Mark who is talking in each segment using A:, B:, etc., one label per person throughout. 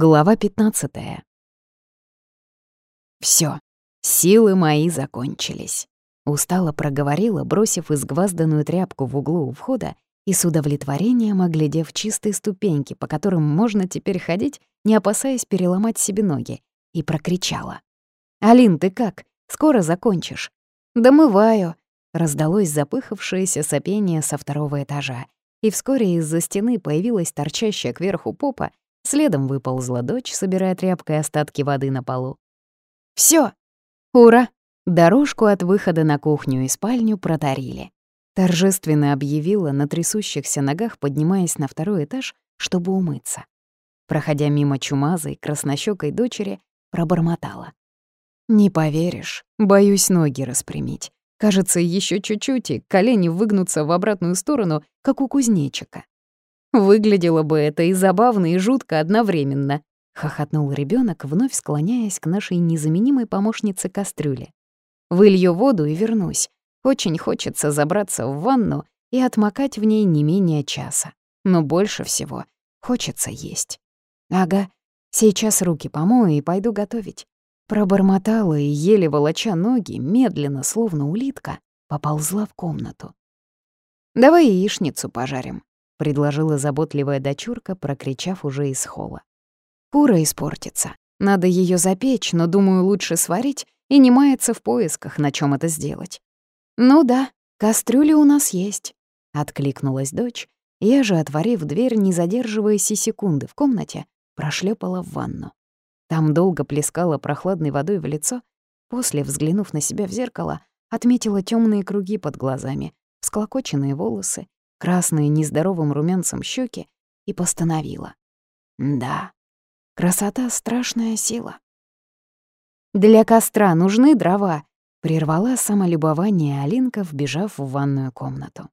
A: Глава 15. Все, силы мои закончились. Устало проговорила, бросив изгвазданную тряпку в углу у входа и с удовлетворением оглядев чистые ступеньки, по которым можно теперь ходить, не опасаясь переломать себе ноги, и прокричала. «Алин, ты как? Скоро закончишь?» «Домываю», — раздалось запыхавшееся сопение со второго этажа, и вскоре из-за стены появилась торчащая кверху попа Следом выползла дочь, собирая тряпкой остатки воды на полу. Все, Ура! Дорожку от выхода на кухню и спальню протарили. Торжественно объявила на трясущихся ногах, поднимаясь на второй этаж, чтобы умыться. Проходя мимо чумазой, краснощёкой дочери, пробормотала. «Не поверишь, боюсь ноги распрямить. Кажется, еще чуть-чуть, и колени выгнутся в обратную сторону, как у кузнечика. Выглядело бы это и забавно, и жутко одновременно, хохотнул ребенок, вновь склоняясь к нашей незаменимой помощнице кастрюле. Вылью воду и вернусь. Очень хочется забраться в ванну и отмокать в ней не менее часа. Но больше всего хочется есть. Ага, сейчас руки помою и пойду готовить. Пробормотала и, еле волоча ноги, медленно, словно улитка, поползла в комнату. «Давай яичницу пожарим», — предложила заботливая дочурка, прокричав уже из холла. «Кура испортится. Надо ее запечь, но, думаю, лучше сварить и не маяться в поисках, на чем это сделать». «Ну да, кастрюли у нас есть», — откликнулась дочь. Я же, отворив дверь, не задерживаясь и секунды в комнате, прошлепала в ванну. Там долго плескала прохладной водой в лицо, после, взглянув на себя в зеркало, отметила темные круги под глазами, всклокоченные волосы красные нездоровым румянцем щеки и постановила. Да, красота — страшная сила. «Для костра нужны дрова», — прервала самолюбование Алинка, вбежав в ванную комнату.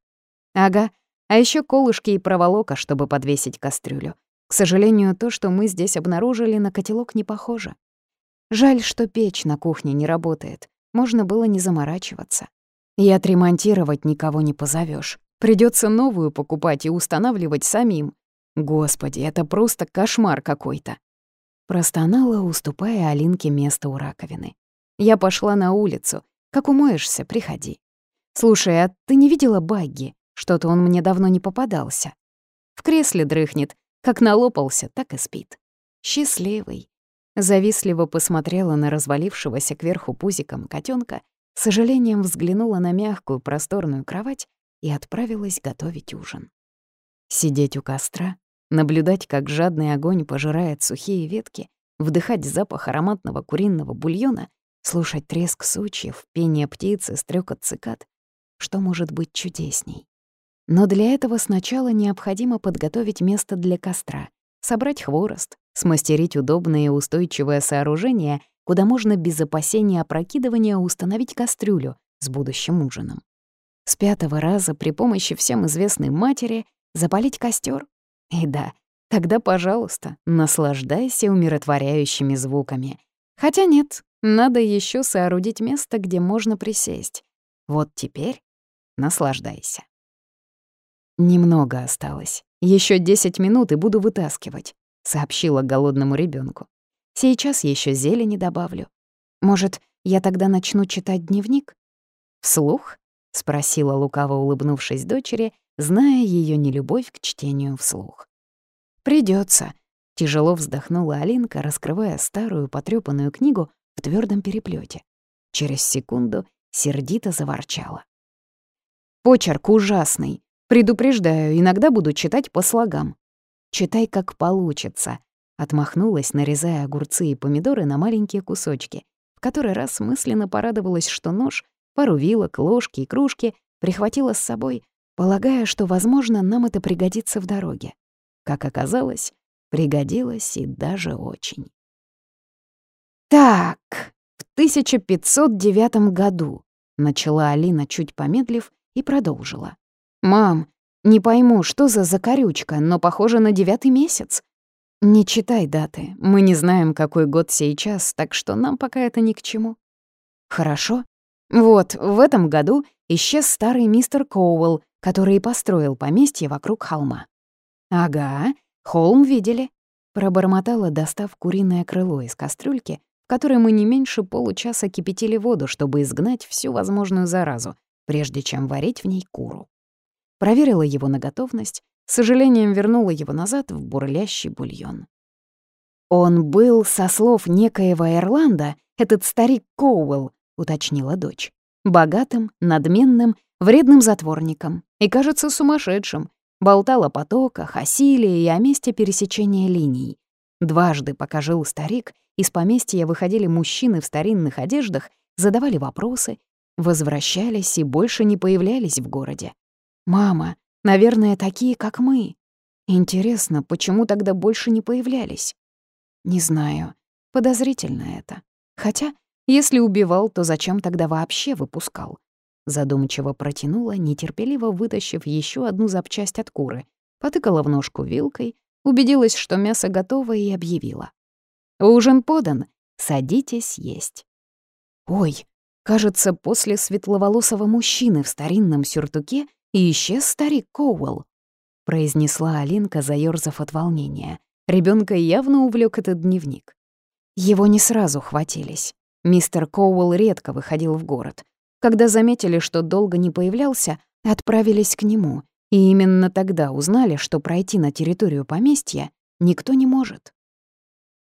A: «Ага, а еще колышки и проволока, чтобы подвесить кастрюлю. К сожалению, то, что мы здесь обнаружили, на котелок не похоже. Жаль, что печь на кухне не работает. Можно было не заморачиваться. И отремонтировать никого не позовешь. Придется новую покупать и устанавливать самим. Господи, это просто кошмар какой-то. Простонала, уступая Алинке место у раковины. Я пошла на улицу. Как умоешься, приходи. Слушай, а ты не видела Багги? Что-то он мне давно не попадался. В кресле дрыхнет. Как налопался, так и спит. Счастливый. Завистливо посмотрела на развалившегося кверху пузиком котенка, сожалением взглянула на мягкую просторную кровать и отправилась готовить ужин. Сидеть у костра, наблюдать, как жадный огонь пожирает сухие ветки, вдыхать запах ароматного куриного бульона, слушать треск сучьев, пение птицы, стрекот цикад. Что может быть чудесней? Но для этого сначала необходимо подготовить место для костра, собрать хворост, смастерить удобное и устойчивое сооружение, куда можно без опасения опрокидывания установить кастрюлю с будущим ужином. С пятого раза при помощи всем известной матери запалить костер. И да, тогда, пожалуйста, наслаждайся умиротворяющими звуками. Хотя нет, надо еще соорудить место, где можно присесть. Вот теперь наслаждайся. Немного осталось. Еще 10 минут и буду вытаскивать, сообщила голодному ребенку. Сейчас еще зелени добавлю. Может, я тогда начну читать дневник? Вслух — спросила лукаво улыбнувшись дочери, зная ее нелюбовь к чтению вслух. Придется, тяжело вздохнула Алинка, раскрывая старую потрёпанную книгу в твердом переплете. Через секунду сердито заворчала. «Почерк ужасный. Предупреждаю, иногда буду читать по слогам. Читай, как получится», — отмахнулась, нарезая огурцы и помидоры на маленькие кусочки, в который раз мысленно порадовалась, что нож пару вилок, ложки и кружки прихватила с собой, полагая, что, возможно, нам это пригодится в дороге. Как оказалось, пригодилось и даже очень. «Так, в 1509 году», — начала Алина, чуть помедлив, и продолжила. «Мам, не пойму, что за закорючка, но похоже на девятый месяц. Не читай даты, мы не знаем, какой год сейчас, так что нам пока это ни к чему». «Хорошо», вот, в этом году исчез старый мистер Коуэлл, который и построил поместье вокруг холма. Ага, холм видели. Пробормотала, достав куриное крыло из кастрюльки, в которой мы не меньше получаса кипятили воду, чтобы изгнать всю возможную заразу, прежде чем варить в ней куру. Проверила его на готовность, с сожалением вернула его назад в бурлящий бульон. «Он был, со слов некоего Ирланда, этот старик Коуэлл», — уточнила дочь. «Богатым, надменным, вредным затворником и, кажется, сумасшедшим. Болтал о потоках, о силе и о месте пересечения линий. Дважды, пока жил старик, из поместья выходили мужчины в старинных одеждах, задавали вопросы, возвращались и больше не появлялись в городе. «Мама, наверное, такие, как мы. Интересно, почему тогда больше не появлялись?» «Не знаю. Подозрительно это. Хотя, если убивал, то зачем тогда вообще выпускал? Задумчиво протянула, нетерпеливо вытащив еще одну запчасть от куры, потыкала в ножку вилкой, убедилась, что мясо готово, и объявила. «Ужин подан. Садитесь есть». «Ой, кажется, после светловолосого мужчины в старинном сюртуке и исчез старик Коуэлл», — произнесла Алинка, заёрзав от волнения. Ребенка явно увлек этот дневник. Его не сразу хватились. Мистер Коуэлл редко выходил в город. Когда заметили, что долго не появлялся, отправились к нему, и именно тогда узнали, что пройти на территорию поместья никто не может.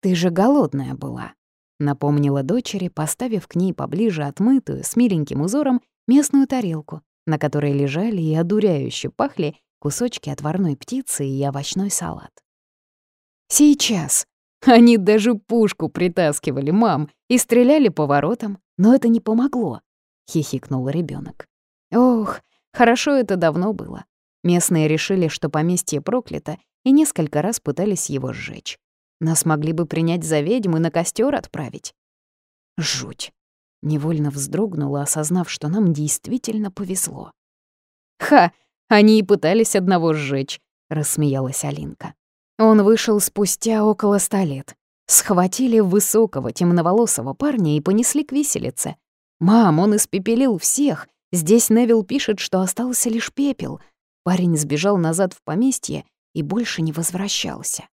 A: «Ты же голодная была», — напомнила дочери, поставив к ней поближе отмытую с миленьким узором местную тарелку, на которой лежали и одуряюще пахли кусочки отварной птицы и овощной салат. «Сейчас!» Они даже пушку притаскивали, мам, и стреляли по воротам, но это не помогло. — хихикнул ребенок. «Ох, хорошо это давно было. Местные решили, что поместье проклято, и несколько раз пытались его сжечь. Нас могли бы принять за ведьм и на костер отправить». «Жуть!» — невольно вздрогнула, осознав, что нам действительно повезло. «Ха! Они и пытались одного сжечь», — рассмеялась Алинка. Он вышел спустя около ста лет. Схватили высокого темноволосого парня и понесли к виселице. «Мам, он испепелил всех. Здесь Невил пишет, что остался лишь пепел». Парень сбежал назад в поместье и больше не возвращался.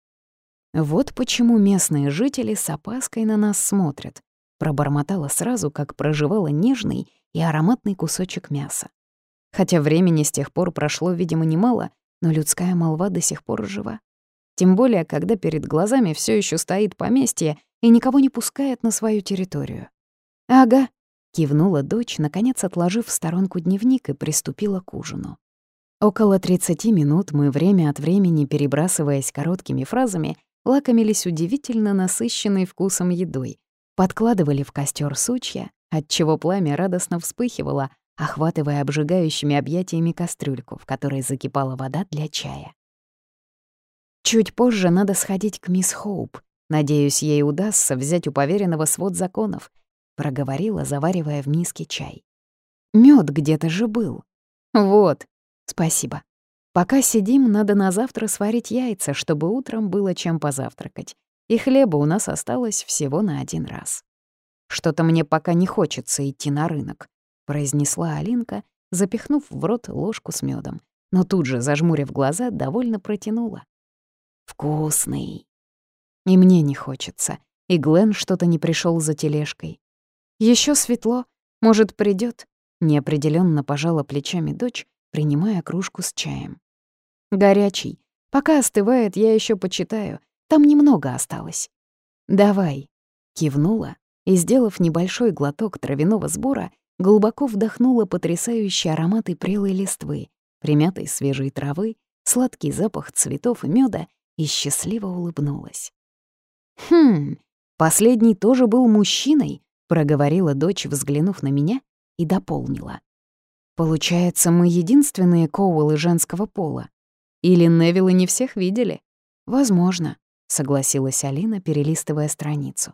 A: Вот почему местные жители с опаской на нас смотрят. Пробормотала сразу, как проживала нежный и ароматный кусочек мяса. Хотя времени с тех пор прошло, видимо, немало, но людская молва до сих пор жива. Тем более, когда перед глазами все еще стоит поместье и никого не пускает на свою территорию. «Ага, Кивнула дочь, наконец отложив в сторонку дневник и приступила к ужину. Около 30 минут мы время от времени, перебрасываясь короткими фразами, лакомились удивительно насыщенной вкусом едой, подкладывали в костер сучья, отчего пламя радостно вспыхивало, охватывая обжигающими объятиями кастрюльку, в которой закипала вода для чая. Чуть позже надо сходить к мисс Хоуп. Надеюсь, ей удастся взять у поверенного свод законов, проговорила, заваривая в миске чай. Мед где-то же был. Вот, спасибо. Пока сидим, надо на завтра сварить яйца, чтобы утром было чем позавтракать. И хлеба у нас осталось всего на один раз. Что-то мне пока не хочется идти на рынок, произнесла Алинка, запихнув в рот ложку с медом, но тут же, зажмурив глаза, довольно протянула. Вкусный. И мне не хочется. И Глен что-то не пришел за тележкой. Еще светло, может, придет. Неопределенно пожала плечами дочь, принимая кружку с чаем. Горячий. Пока остывает, я еще почитаю. Там немного осталось. Давай. Кивнула и, сделав небольшой глоток травяного сбора, глубоко вдохнула потрясающий аромат и прелой листвы, примятой свежей травы, сладкий запах цветов и меда и счастливо улыбнулась. Хм, последний тоже был мужчиной, проговорила дочь, взглянув на меня, и дополнила. «Получается, мы единственные Коуэллы женского пола? Или Невиллы не всех видели?» «Возможно», — согласилась Алина, перелистывая страницу.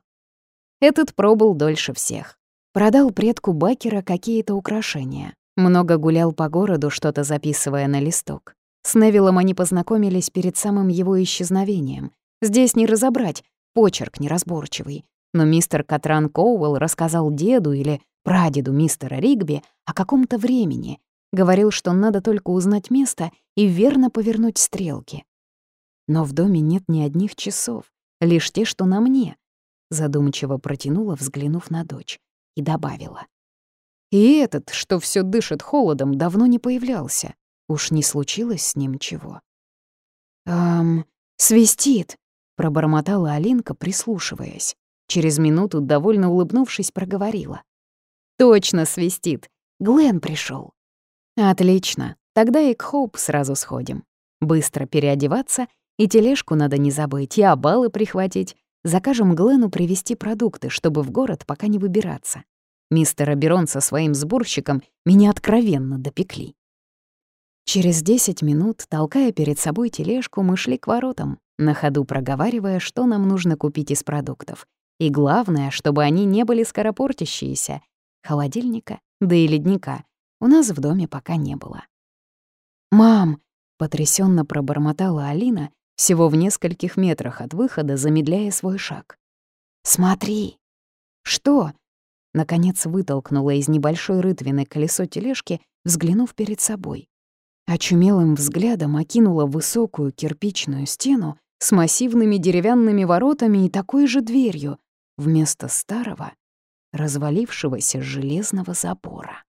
A: Этот пробыл дольше всех. Продал предку Бакера какие-то украшения. Много гулял по городу, что-то записывая на листок. С Невиллом они познакомились перед самым его исчезновением. Здесь не разобрать, почерк неразборчивый. Но мистер Катран Коуэлл рассказал деду или прадеду мистера Ригби о каком-то времени. Говорил, что надо только узнать место и верно повернуть стрелки. Но в доме нет ни одних часов, лишь те, что на мне. Задумчиво протянула, взглянув на дочь, и добавила. И этот, что все дышит холодом, давно не появлялся. Уж не случилось с ним чего. «Эм, свистит», — пробормотала Алинка, прислушиваясь. Через минуту, довольно улыбнувшись, проговорила. «Точно свистит. Глен пришел. «Отлично. Тогда и к Хоуп сразу сходим. Быстро переодеваться, и тележку надо не забыть, и обалы прихватить. Закажем Глену привезти продукты, чтобы в город пока не выбираться. Мистер Аберон со своим сборщиком меня откровенно допекли. Через десять минут, толкая перед собой тележку, мы шли к воротам, на ходу проговаривая, что нам нужно купить из продуктов. И главное, чтобы они не были скоропортящиеся. Холодильника, да и ледника у нас в доме пока не было. «Мам!» — потрясенно пробормотала Алина, всего в нескольких метрах от выхода, замедляя свой шаг. «Смотри!» «Что?» Наконец вытолкнула из небольшой рытвины колесо тележки, взглянув перед собой. Очумелым взглядом окинула высокую кирпичную стену с массивными деревянными воротами и такой же дверью, вместо старого, развалившегося железного забора.